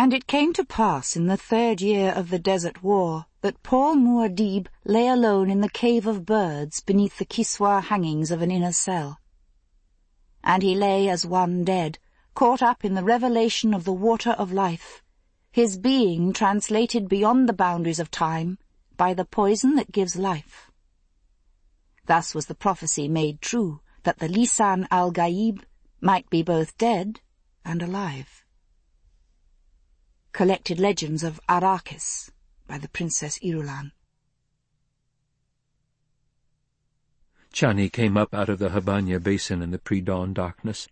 And it came to pass in the third year of the desert war that Paul Muad'Dib lay alone in the cave of birds beneath the Kiswa hangings of an inner cell. And he lay as one dead, caught up in the revelation of the water of life, his being translated beyond the boundaries of time by the poison that gives life. Thus was the prophecy made true that the Lisan al-Gaib might be both dead and alive. Collected Legends of Arrakis by the Princess Irulan. Chani came up out of the Habbanya basin in the pre-dawn darkness,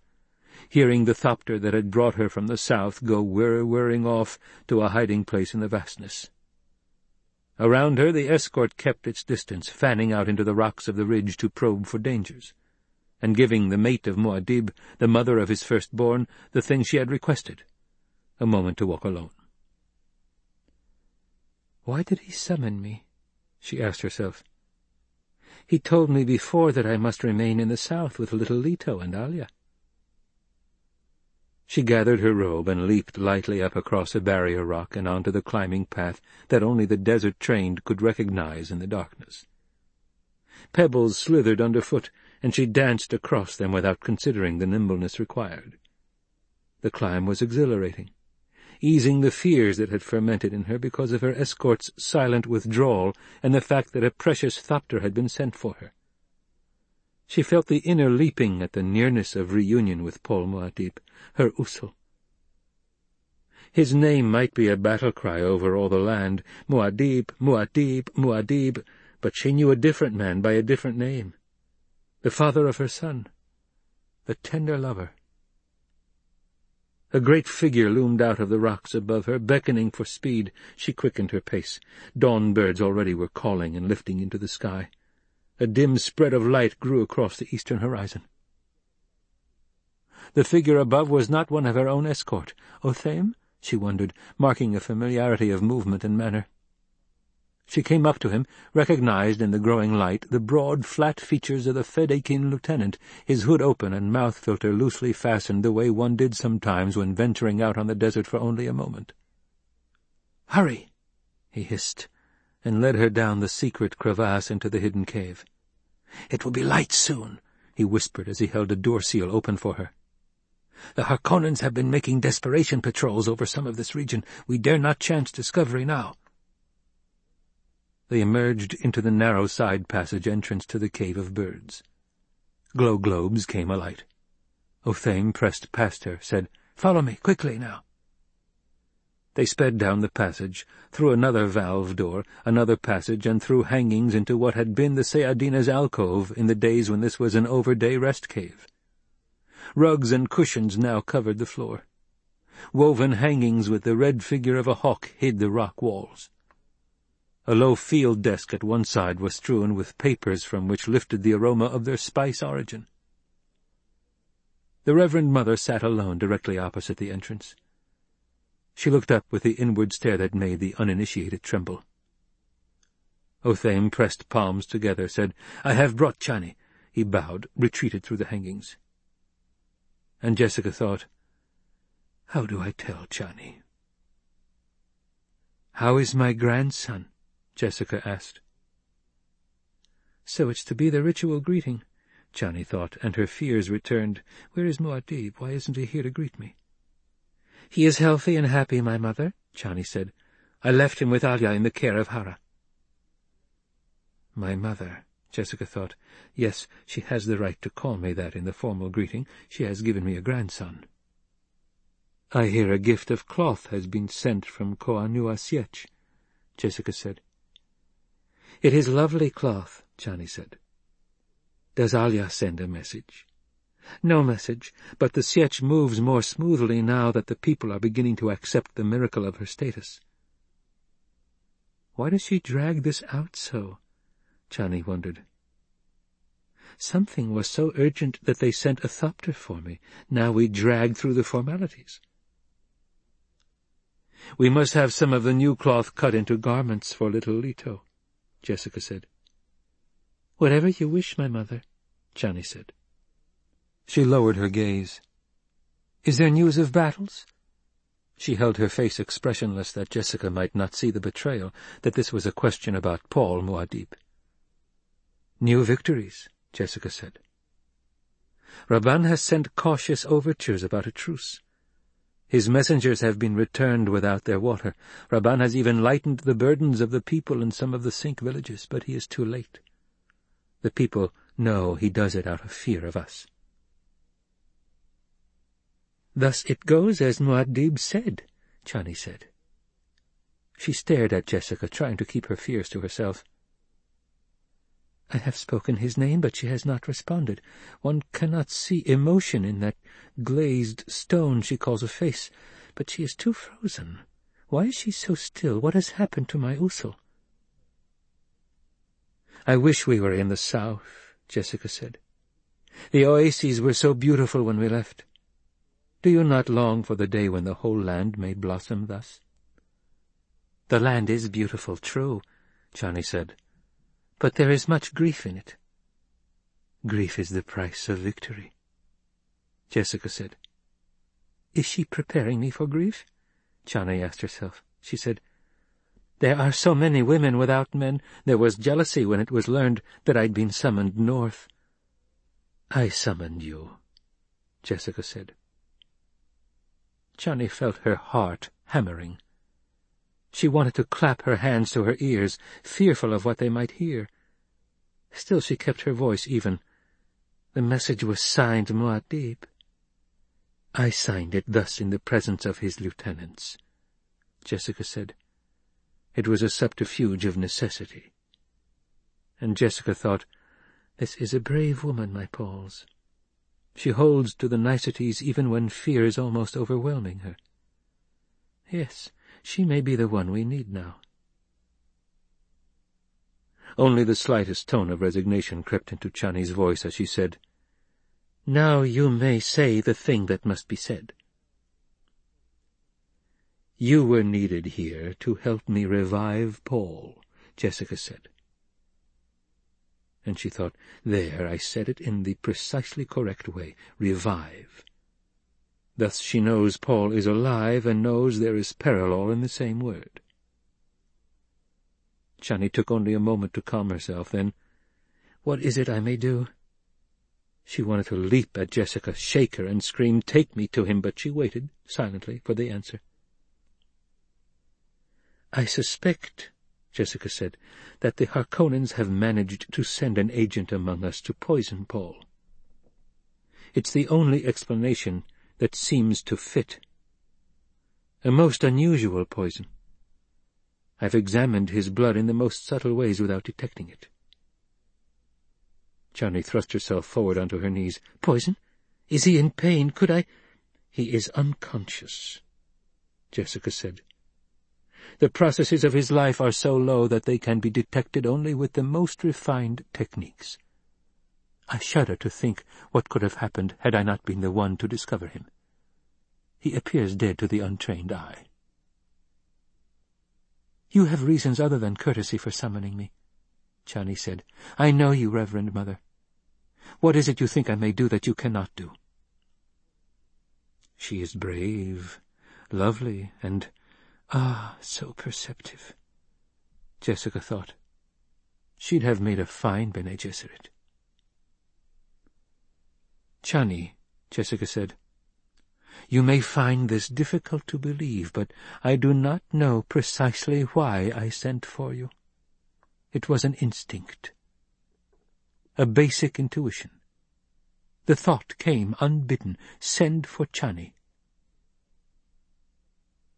hearing the thopter that had brought her from the south go whir-whirring off to a hiding place in the vastness. Around her the escort kept its distance, fanning out into the rocks of the ridge to probe for dangers, and giving the mate of Muad'Dib, the mother of his firstborn, the thing she had requested, a moment to walk alone. Why did he summon me? she asked herself. He told me before that I must remain in the south with little Leto and Alia. She gathered her robe and leaped lightly up across a barrier rock and onto the climbing path that only the desert-trained could recognize in the darkness. Pebbles slithered underfoot, and she danced across them without considering the nimbleness required. The climb was exhilarating, easing the fears that had fermented in her because of her escort's silent withdrawal and the fact that a precious thopter had been sent for her. She felt the inner leaping at the nearness of reunion with Paul Muad'Dib, her Usul. His name might be a battle cry over all the land, Muad'Dib, Muad'Dib, Muad'Dib, but she knew a different man by a different name. The father of her son. The tender lover. A great figure loomed out of the rocks above her, beckoning for speed. She quickened her pace. Dawn birds already were calling and lifting into the sky. A dim spread of light grew across the eastern horizon. The figure above was not one of her own escort. Otheym? she wondered, marking a familiarity of movement and manner. She came up to him, recognized in the growing light the broad, flat features of the Fedaykin lieutenant, his hood open and mouth filter loosely fastened the way one did sometimes when venturing out on the desert for only a moment. "'Hurry!' he hissed, and led her down the secret crevasse into the hidden cave. "'It will be light soon,' he whispered as he held a door seal open for her. "'The Harkonnens have been making desperation patrols over some of this region. We dare not chance discovery now.' They emerged into the narrow side passage entrance to the Cave of Birds. Glow globes came alight. Otheym pressed past her, said, "'Follow me, quickly, now.' They sped down the passage, through another valve door, another passage, and through hangings into what had been the Sayadina's alcove in the days when this was an overday rest cave. Rugs and cushions now covered the floor. Woven hangings with the red figure of a hawk hid the rock walls. A low field desk at one side was strewn with papers from which lifted the aroma of their spice origin. The Reverend Mother sat alone directly opposite the entrance. She looked up with the inward stare that made the uninitiated tremble. Otheym pressed palms together, said, "'I have brought Chani.' He bowed, retreated through the hangings. And Jessica thought, "'How do I tell Chani?' "'How is my grandson?' Jessica asked. "'So it's to be the ritual greeting,' Chani thought, and her fears returned. "'Where is Muad'Dib? Why isn't he here to greet me?' "'He is healthy and happy, my mother,' Chani said. "'I left him with Alia in the care of Hara.' My mother, Jessica thought. Yes, she has the right to call me that in the formal greeting. She has given me a grandson. I hear a gift of cloth has been sent from Koanua Sietch, Jessica said. It is lovely cloth, Chani said. Does Alia send a message? No message, but the Sietch moves more smoothly now that the people are beginning to accept the miracle of her status. Why does she drag this out so? Chani wondered. Something was so urgent that they sent a thopter for me. Now we drag through the formalities. We must have some of the new cloth cut into garments for little Leto, Jessica said. Whatever you wish, my mother, Chani said. She lowered her gaze. Is there news of battles? She held her face expressionless that Jessica might not see the betrayal, that this was a question about Paul Muad'Dib. New victories, Jessica said. Rabban has sent cautious overtures about a truce. His messengers have been returned without their water. Rabban has even lightened the burdens of the people in some of the sink villages, but he is too late. The people know he does it out of fear of us. Thus it goes as Muad'Dib said, Chani said. She stared at Jessica, trying to keep her fears to herself. I have spoken his name, but she has not responded. One cannot see emotion in that glazed stone she calls a face, but she is too frozen. Why is she so still? What has happened to my Usul? I wish we were in the south, Jessica said. The oases were so beautiful when we left. Do you not long for the day when the whole land may blossom thus? The land is beautiful, true, Chani said, but there is much grief in it. Grief is the price of victory. Jessica said. Is she preparing me for grief? Chani asked herself. She said, There are so many women without men. There was jealousy when it was learned that I'd been summoned north. I summoned you, Jessica said. Chani felt her heart hammering. She wanted to clap her hands to her ears, fearful of what they might hear. Still she kept her voice even. The message was signed Muad'Dib. I signed it thus in the presence of his lieutenants, Jessica said. It was a subterfuge of necessity. And Jessica thought, This is a brave woman, my Pauls. She holds to the niceties even when fear is almost overwhelming her. Yes, she may be the one we need now. Only the slightest tone of resignation crept into Chani's voice as she said, Now you may say the thing that must be said. You were needed here to help me revive Paul, Jessica said. And she thought, there, I said it in the precisely correct way, revive. Thus she knows Paul is alive and knows there is parallel in the same word. Chani took only a moment to calm herself, then, What is it I may do? She wanted to leap at Jessica, shake her, and scream, Take me to him, but she waited, silently, for the answer. I suspect, Jessica said, that the Harkonnens have managed to send an agent among us to poison Paul. It's the only explanation that seems to fit. A most unusual poison. I've examined his blood in the most subtle ways without detecting it. Chani thrust herself forward onto her knees. Poison? Is he in pain? Could I— He is unconscious, Jessica said. The processes of his life are so low that they can be detected only with the most refined techniques. I shudder to think what could have happened had I not been the one to discover him. He appears dead to the untrained eye. You have reasons other than courtesy for summoning me, Chani said. I know you, Reverend Mother. What is it you think I may do that you cannot do? She is brave, lovely, and, ah, so perceptive, Jessica thought. She'd have made a fine Bene Gesserit. Chani, Jessica said, you may find this difficult to believe, but I do not know precisely why I sent for you. It was an instinct, a basic intuition. The thought came unbidden, send for Chani.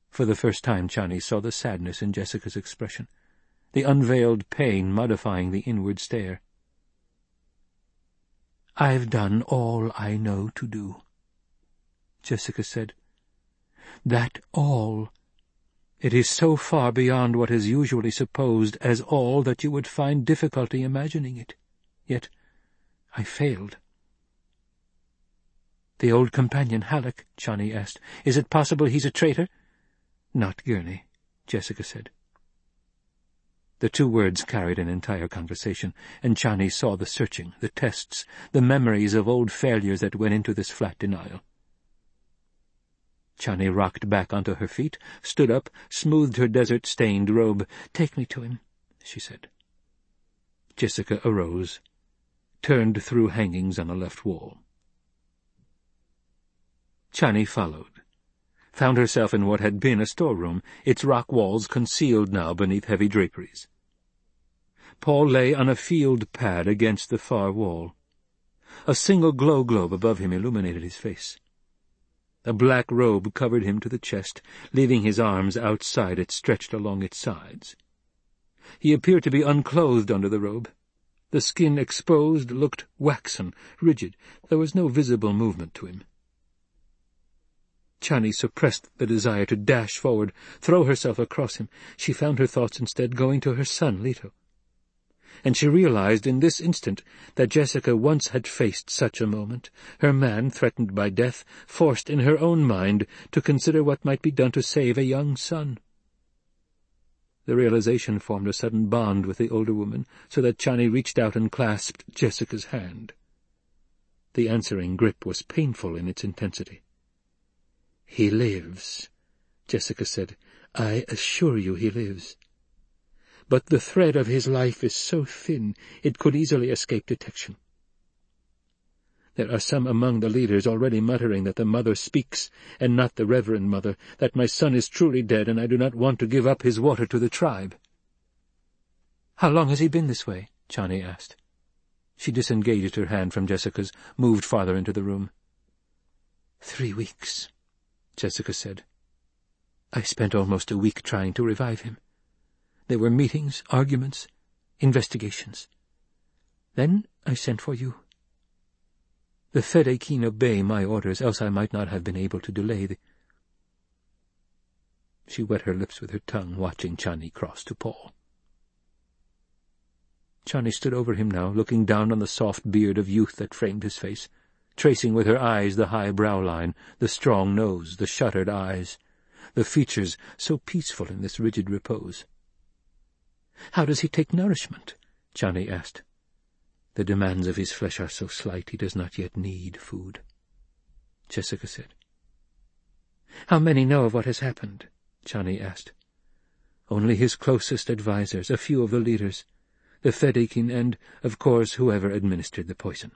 For the first time Chani saw the sadness in Jessica's expression, the unveiled pain modifying the inward stare. I've done all I know to do, Jessica said. That all. It is so far beyond what is usually supposed as all that you would find difficulty imagining it. Yet I failed. The old companion, Halleck, Chani asked. Is it possible he's a traitor? Not Gurney, Jessica said. The two words carried an entire conversation, and Chani saw the searching, the tests, the memories of old failures that went into this flat denial. Chani rocked back onto her feet, stood up, smoothed her desert-stained robe. "Take me to him," she said. Jessica arose, turned through hangings on the left wall. Chani followed, found herself in what had been a storeroom, its rock walls concealed now beneath heavy draperies. Paul lay on a field pad against the far wall. A single glow globe above him illuminated his face. A black robe covered him to the chest, leaving his arms outside it stretched along its sides. He appeared to be unclothed under the robe. The skin exposed looked waxen, rigid. There was no visible movement to him. Chani suppressed the desire to dash forward, throw herself across him. She found her thoughts instead going to her son, Leto. And she realized in this instant that Jessica once had faced such a moment, her man, threatened by death, forced in her own mind to consider what might be done to save a young son. The realization formed a sudden bond with the older woman, so that Chani reached out and clasped Jessica's hand. The answering grip was painful in its intensity. "'He lives,' Jessica said. "'I assure you he lives. But the thread of his life is so thin it could easily escape detection. There are some among the leaders already muttering that the mother speaks, and not the Reverend Mother, that my son is truly dead, and I do not want to give up his water to the tribe. "'How long has he been this way?' Chani asked. She disengaged her hand from Jessica's, moved farther into the room. "'Three weeks,' Jessica said. "'I spent almost a week trying to revive him. There were meetings, arguments, investigations. Then I sent for you.' The Fedaykin obey my orders, else I might not have been able to delay the— She wet her lips with her tongue, watching Chani cross to Paul. Chani stood over him now, looking down on the soft beard of youth that framed his face, tracing with her eyes the high brow line, the strong nose, the shuttered eyes, the features so peaceful in this rigid repose. "'How does he take nourishment?' Chani asked. The demands of his flesh are so slight he does not yet need food. Jessica said. How many know of what has happened? Chani asked. Only his closest advisers, a few of the leaders, the Fedaykin, and, of course, whoever administered the poison.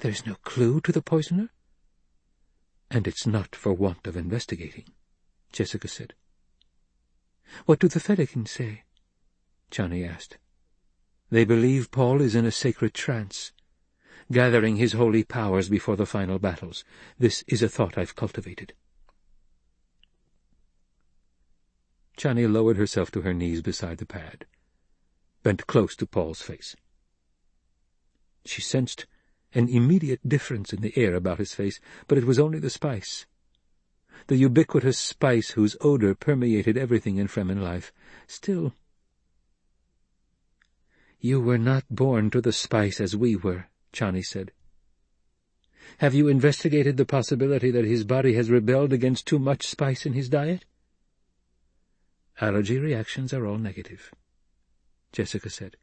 There is no clue to the poisoner? And it's not for want of investigating, Jessica said. What do the Fedaykin say? Chani asked. They believe Paul is in a sacred trance, gathering his holy powers before the final battles. This is a thought I've cultivated. Chani lowered herself to her knees beside the pad, bent close to Paul's face. She sensed an immediate difference in the air about his face, but it was only the spice. The ubiquitous spice whose odor permeated everything in Fremen life. Still, you were not born to the spice as we were, Chani said. Have you investigated the possibility that his body has rebelled against too much spice in his diet? Allergy reactions are all negative, Jessica said.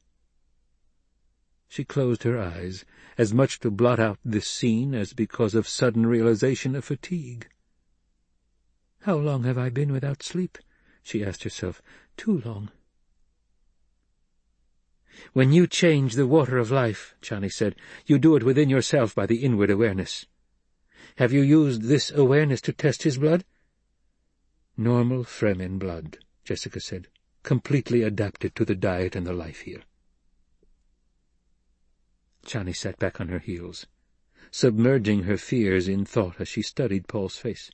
She closed her eyes, as much to blot out this scene as because of sudden realization of fatigue. How long have I been without sleep? she asked herself. Too long. When you change the water of life, Chani said, you do it within yourself by the inward awareness. Have you used this awareness to test his blood? Normal Fremen blood, Jessica said, completely adapted to the diet and the life here. Chani sat back on her heels, submerging her fears in thought as she studied Paul's face.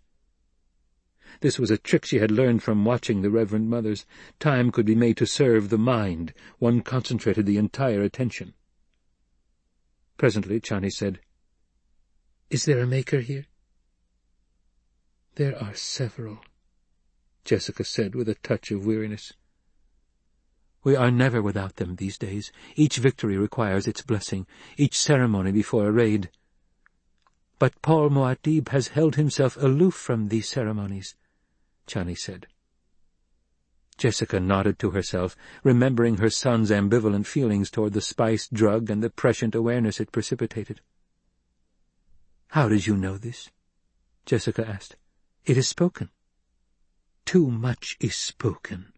This was a trick she had learned from watching the Reverend Mothers. Time could be made to serve the mind. One concentrated the entire attention. Presently Chani said, "'Is there a Maker here?' "'There are several,' Jessica said with a touch of weariness. We are never without them these days. Each victory requires its blessing, each ceremony before a raid. But Paul Muad'Dib has held himself aloof from these ceremonies. Chani said. Jessica nodded to herself, remembering her son's ambivalent feelings toward the spice drug and the prescient awareness it precipitated. "'How did you know this?' Jessica asked. It is spoken. Too much is spoken,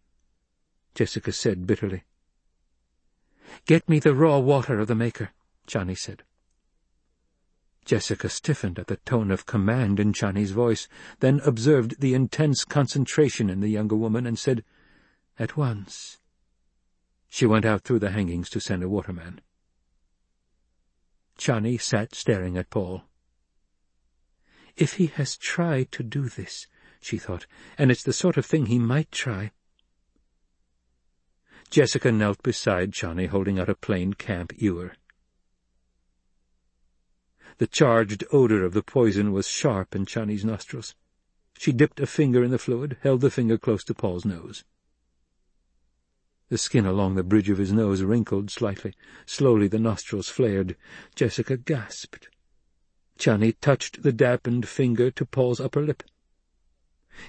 Jessica said bitterly. Get me the raw water of the maker, Chani said. Jessica stiffened at the tone of command in Chani's voice, then observed the intense concentration in the younger woman and said, At once. She went out through the hangings to send a waterman. Chani sat staring at Paul. If he has tried to do this, she thought, and it's the sort of thing he might try. Jessica knelt beside Chani, holding out a plain camp ewer. The charged odor of the poison was sharp in Chani's nostrils. She dipped a finger in the fluid, held the finger close to Paul's nose. The skin along the bridge of his nose wrinkled slightly. Slowly the nostrils flared. Jessica gasped. Chani touched the dampened finger to Paul's upper lip.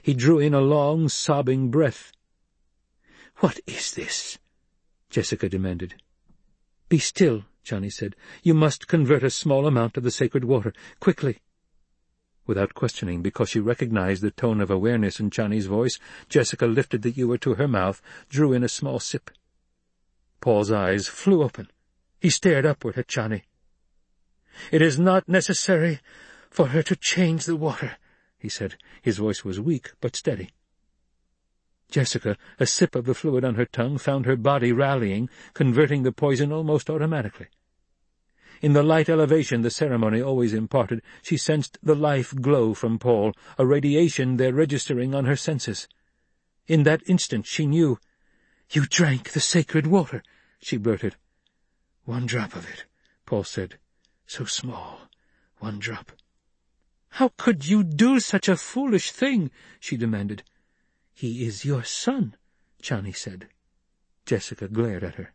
He drew in a long, sobbing breath. "'What is this?' Jessica demanded. "'Be still,' Chani said. "'You must convert a small amount of the sacred water. Quickly.' Without questioning, because she recognized the tone of awareness in Chani's voice, Jessica lifted the ewer to her mouth, drew in a small sip. Paul's eyes flew open. He stared upward at Chani. "'It is not necessary for her to change the water,' he said. His voice was weak, but steady. Jessica, a sip of the fluid on her tongue, found her body rallying, converting the poison almost automatically. In the light elevation the ceremony always imparted, she sensed the life glow from Paul, a radiation there registering on her senses. In that instant she knew. "'You drank the sacred water,' she blurted. "'One drop of it,' Paul said. "'So small. One drop.' "'How could you do such a foolish thing?' she demanded. "'He is your son,' Chani said. Jessica glared at her.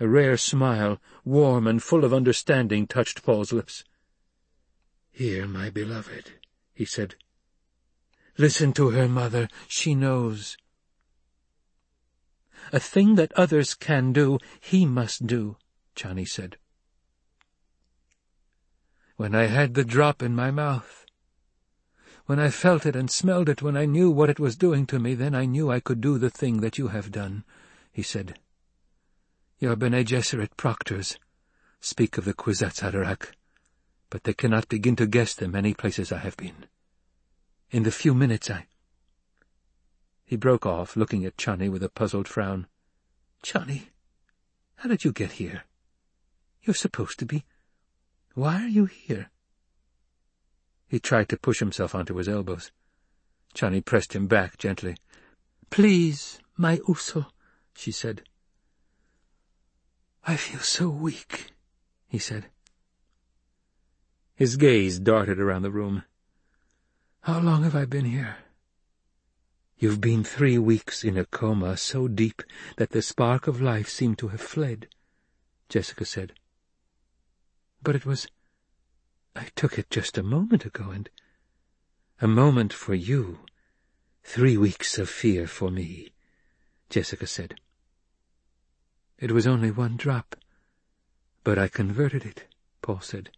A rare smile, warm and full of understanding, touched Paul's lips. "'Here, my beloved,' he said. "'Listen to her, mother. She knows.' "'A thing that others can do, he must do,' Chani said. "'When I had the drop in my mouth, when I felt it and smelled it, when I knew what it was doing to me, then I knew I could do the thing that you have done,' he said. Your Bene Gesserit proctors speak of the Kwisatz Haderach, but they cannot begin to guess the many places I have been. In the few minutes I— He broke off, looking at Chani with a puzzled frown. Chani, how did you get here? You're supposed to be— Why are you here? He tried to push himself onto his elbows. Chani pressed him back gently. Please, my Usul, she said. I feel so weak, he said. His gaze darted around the room. How long have I been here? You've been three weeks in a coma so deep that the spark of life seemed to have fled, Jessica said. But it was... I took it just a moment ago, and... A moment for you. Three weeks of fear for me, Jessica said. It was only one drop. But I converted it, Paul said.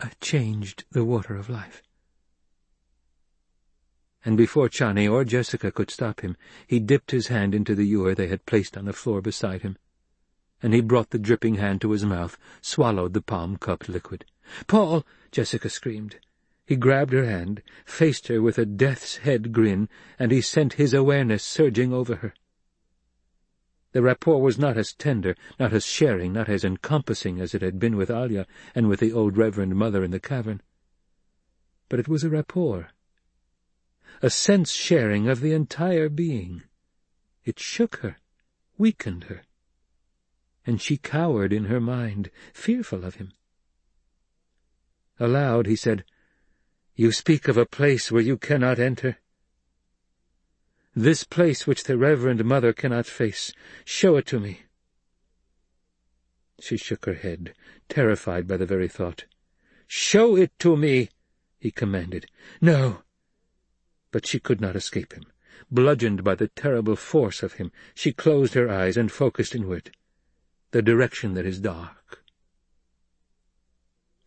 I changed the water of life. And before Chani or Jessica could stop him, he dipped his hand into the ewer they had placed on the floor beside him. And he brought the dripping hand to his mouth, swallowed the palm-cupped liquid. "'Paul!' Jessica screamed. He grabbed her hand, faced her with a death's-head grin, and he sent his awareness surging over her. The rapport was not as tender, not as sharing, not as encompassing as it had been with Alia and with the old Reverend Mother in the cavern. But it was a rapport, a sense-sharing of the entire being. It shook her, weakened her, and she cowered in her mind, fearful of him. Aloud he said, You speak of a place where you cannot enter. This place which the Reverend Mother cannot face. Show it to me. She shook her head, terrified by the very thought. "'Show it to me!' he commanded. "'No!' But she could not escape him. Bludgeoned by the terrible force of him, she closed her eyes and focused inward. The direction that is dark.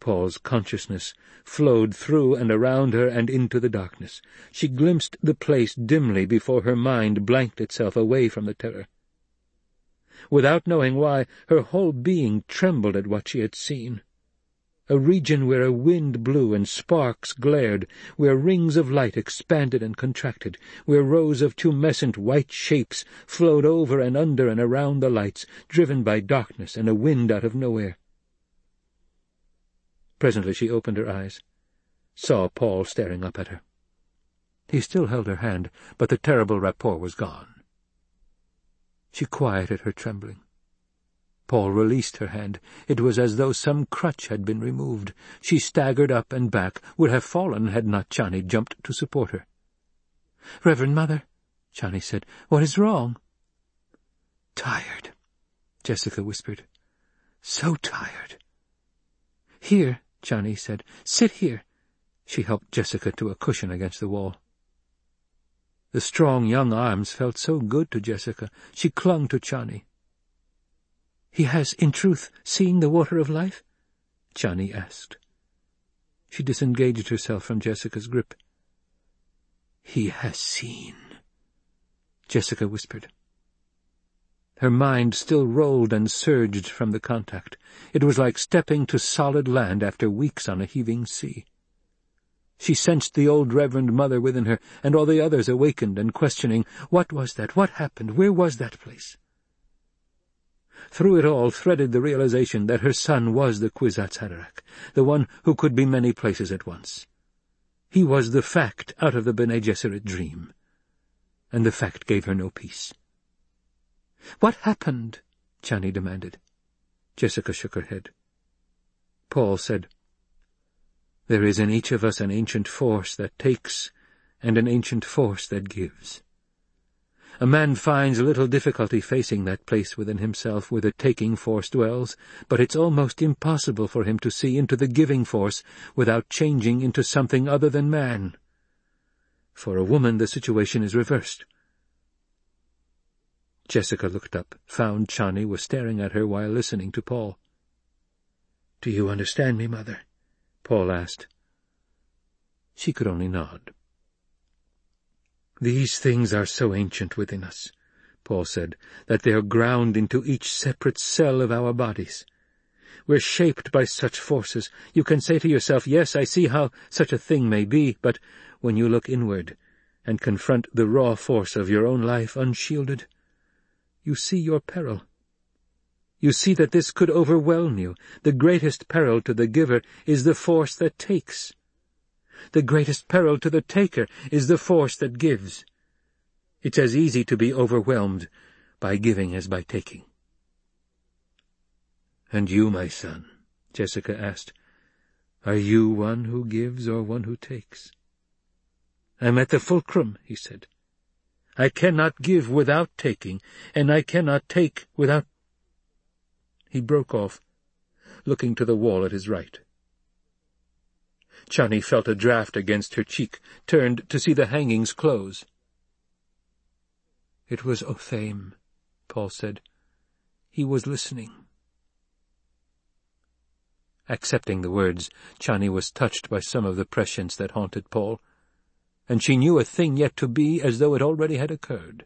Paul's consciousness flowed through and around her and into the darkness. She glimpsed the place dimly before her mind blanked itself away from the terror. Without knowing why, her whole being trembled at what she had seen. A region where a wind blew and sparks glared, where rings of light expanded and contracted, where rows of tumescent white shapes flowed over and under and around the lights, driven by darkness and a wind out of nowhere. Presently she opened her eyes, saw Paul staring up at her. He still held her hand, but the terrible rapport was gone. She quieted her trembling. Paul released her hand. It was as though some crutch had been removed. She staggered up and back, would have fallen had not Chani jumped to support her. "'Reverend Mother,' Chani said, "'what is wrong?' "'Tired,' Jessica whispered. "'So tired.' "'Here,' Chani said. "'Sit here.' She helped Jessica to a cushion against the wall. The strong young arms felt so good to Jessica. She clung to Chani. "'He has, in truth, seen the water of life?' Chani asked. She disengaged herself from Jessica's grip. "'He has seen,' Jessica whispered. Her mind still rolled and surged from the contact. It was like stepping to solid land after weeks on a heaving sea. She sensed the old Reverend Mother within her, and all the others awakened and questioning, what was that? What happened? Where was that place? Through it all threaded the realization that her son was the Kwisatz Haderach, the one who could be many places at once. He was the fact out of the Bene Gesserit dream, and the fact gave her no peace. "'What happened?' Chani demanded. Jessica shook her head. Paul said, there is in each of us an ancient force that takes and an ancient force that gives. A man finds little difficulty facing that place within himself where the taking force dwells, but it's almost impossible for him to see into the giving force without changing into something other than man. For a woman the situation is reversed. Jessica looked up, found Chani was staring at her while listening to Paul. "'Do you understand me, Mother?' Paul asked. She could only nod. These things are so ancient within us, Paul said, that they are ground into each separate cell of our bodies. We're shaped by such forces. You can say to yourself, yes, I see how such a thing may be, but when you look inward and confront the raw force of your own life unshielded, you see your peril. You see that this could overwhelm you. The greatest peril to the giver is the force that takes. The greatest peril to the taker is the force that gives. It's as easy to be overwhelmed by giving as by taking. And you, my son, Jessica asked, are you one who gives or one who takes? I'm at the fulcrum, he said. I cannot give without taking, and I cannot take without he broke off, looking to the wall at his right. Chani felt a draught against her cheek, turned to see the hangings close. It was Otheym, Paul said. He was listening. Accepting the words, Chani was touched by some of the prescience that haunted Paul, and she knew a thing yet to be as though it already had occurred.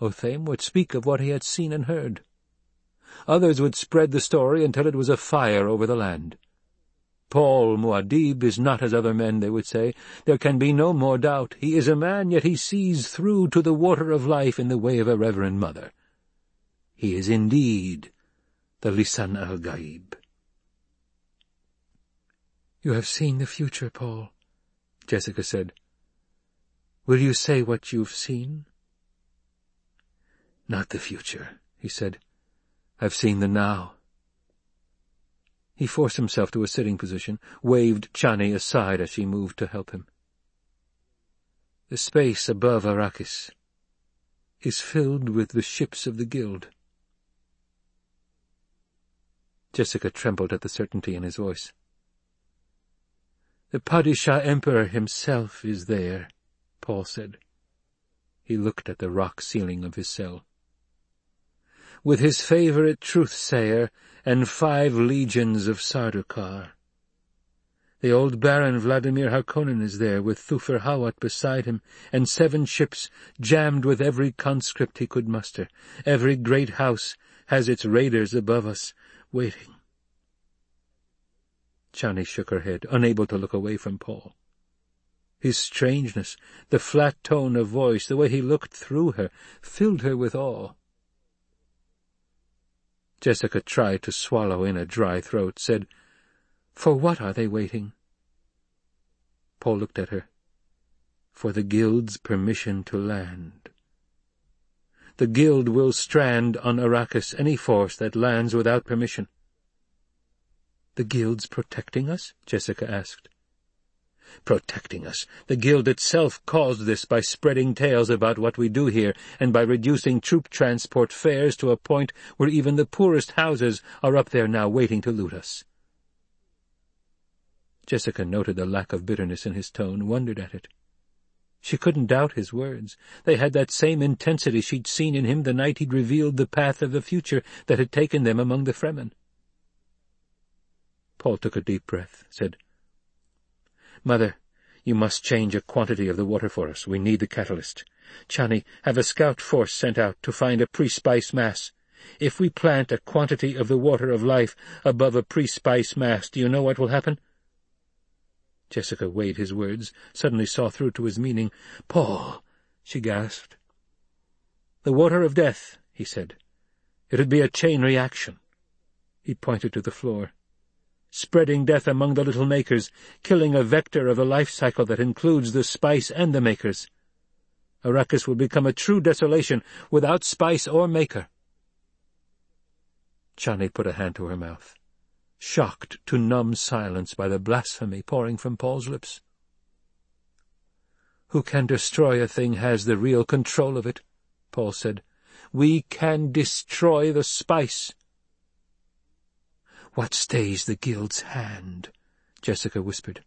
Otheym would speak of what he had seen and heard. Others would spread the story until it was a fire over the land. Paul Muad'Dib is not as other men, they would say. There can be no more doubt. He is a man, yet he sees through to the water of life in the way of a reverend mother. He is indeed the Lisan al-Gaib. You have seen the future, Paul, Jessica said. Will you say what you've seen? Not the future, he said. I've seen the now. He forced himself to a sitting position, waved Chani aside as she moved to help him. The space above Arrakis is filled with the ships of the Guild. Jessica trembled at the certainty in his voice. The Padishah Emperor himself is there, Paul said. He looked at the rock ceiling of his cell. with his favourite truth-sayer and five legions of Sardaukar. The old Baron Vladimir Harkonnen is there, with Thufir Hawat beside him, and seven ships jammed with every conscript he could muster. Every great house has its raiders above us, waiting. Chani shook her head, unable to look away from Paul. His strangeness, the flat tone of voice, the way he looked through her, filled her with awe. Jessica tried to swallow in a dry throat, said, For what are they waiting? Paul looked at her. For the Guild's permission to land. The Guild will strand on Arrakis any force that lands without permission. The Guild's protecting us? Jessica asked. Protecting us. The Guild itself caused this by spreading tales about what we do here, and by reducing troop transport fares to a point where even the poorest houses are up there now waiting to loot us. Jessica noted the lack of bitterness in his tone, wondered at it. She couldn't doubt his words. They had that same intensity she'd seen in him the night he'd revealed the path of the future that had taken them among the Fremen. Paul took a deep breath, said, Mother, you must change a quantity of the water for us. We need the catalyst. Chani, have a scout force sent out to find a pre-spice mass. If we plant a quantity of the water of life above a pre-spice mass, do you know what will happen? Jessica weighed his words, suddenly saw through to his meaning. Paul, she gasped. The water of death, he said. It would be a chain reaction. He pointed to the floor spreading death among the little makers, killing a vector of a life cycle that includes the spice and the makers. Arrakis will become a true desolation without spice or maker. Chani put a hand to her mouth, shocked to numb silence by the blasphemy pouring from Paul's lips. Who can destroy a thing has the real control of it, Paul said. We can destroy the spice. What stays the Guild's hand? Jessica whispered.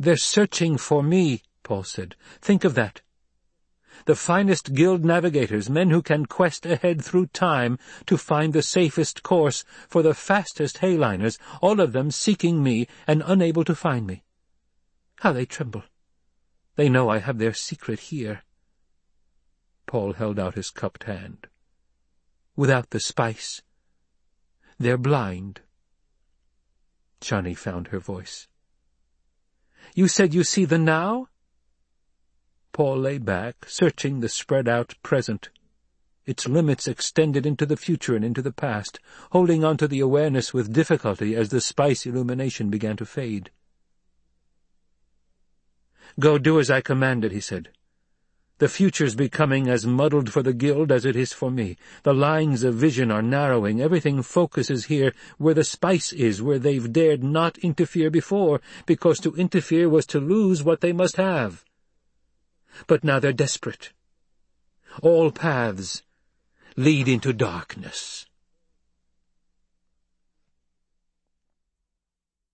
They're searching for me, Paul said. Think of that. The finest Guild navigators, men who can quest ahead through time to find the safest course for the fastest Heighliners, all of them seeking me and unable to find me. How they tremble. They know I have their secret here. Paul held out his cupped hand. Without the spice, they're blind. Chani found her voice. You said you see the now? Paul lay back, searching the spread-out present. Its limits extended into the future and into the past, holding on to the awareness with difficulty as the spice illumination began to fade. Go do as I commanded, he said. The future's becoming as muddled for the Guild as it is for me. The lines of vision are narrowing. Everything focuses here where the spice is, where they've dared not interfere before, because to interfere was to lose what they must have. But now they're desperate. All paths lead into darkness.